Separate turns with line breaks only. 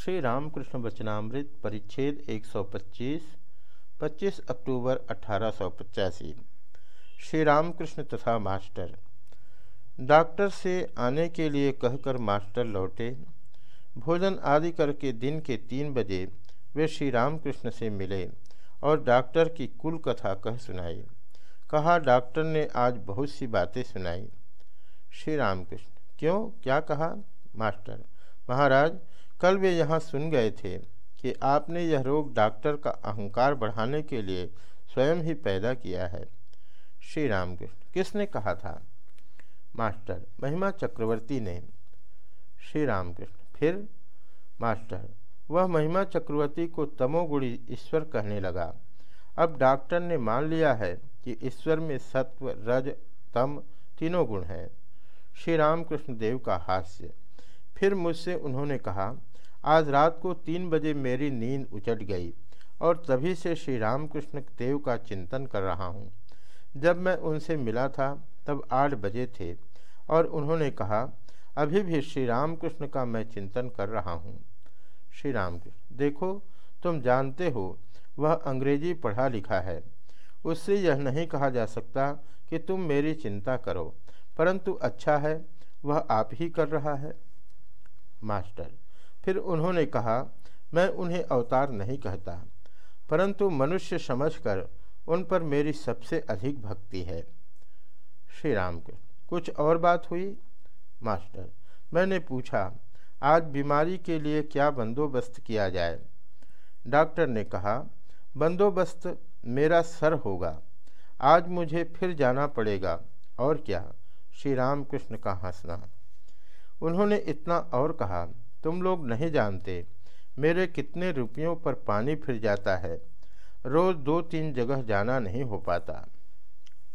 श्री रामकृष्ण वचनामृत परिच्छेद 125 25 अक्टूबर अठारह सौ पचासी। श्री रामकृष्ण तथा मास्टर। डॉक्टर से आने के लिए कहकर मास्टर लौटे। भोजन आदि करके दिन के तीन बजे वे श्री रामकृष्ण से मिले और डॉक्टर की कुल कथा कह सुनाई। कहा, डॉक्टर ने आज बहुत सी बातें सुनाई। श्री रामकृष्ण क्यों? क्या कहा? मास्टर, महाराज कल वे यहाँ सुन गए थे कि आपने यह रोग डॉक्टर का अहंकार बढ़ाने के लिए स्वयं ही पैदा किया है। श्री रामकृष्ण किसने कहा था? मास्टर महिमा चक्रवर्ती ने। श्री रामकृष्ण फिर? मास्टर, वह महिमा चक्रवर्ती को तमोगुणी ईश्वर कहने लगा। अब डॉक्टर ने मान लिया है कि ईश्वर में सत्व, रज, तम तीनों गुण हैं। श्री रामकृष्ण देव का हास्य। फिर मुझसे उन्होंने कहा आज रात को तीन बजे मेरी नींद उचट गई और तभी से श्री रामकृष्ण देव का चिंतन कर रहा हूँ। जब मैं उनसे मिला था, तब आठ बजे थे और उन्होंने कहा, अभी भी श्री रामकृष्ण का मैं चिंतन कर रहा हूँ। श्री रामकृष्ण, देखो, तुम जानते हो, वह अंग्रेज़ी पढ़ा लिखा है। उससे यह नहीं कहा जा सकता कि तुम मेरी चिंता करो, परंतु अच्छा है, वह आप ही कर रहा है। मास्टर फिर उन्होंने कहा, मैं उन्हें अवतार नहीं कहता, परंतु मनुष्य समझकर उन पर मेरी सबसे अधिक भक्ति है। श्री राम कुछ और बात हुई? मास्टर, मैंने पूछा, आज बीमारी के लिए क्या बंदोबस्त किया जाए? डॉक्टर ने कहा, बंदोबस्त मेरा सर होगा, आज मुझे फिर जाना पड़ेगा, और क्या? श्री राम कृष्ण का हंसना। उन्होंने इतना और कहा तुम लोग नहीं जानते, मेरे कितने रुपयों पर पानी फिर जाता है। रोज़ दो तीन जगह जाना नहीं हो पाता।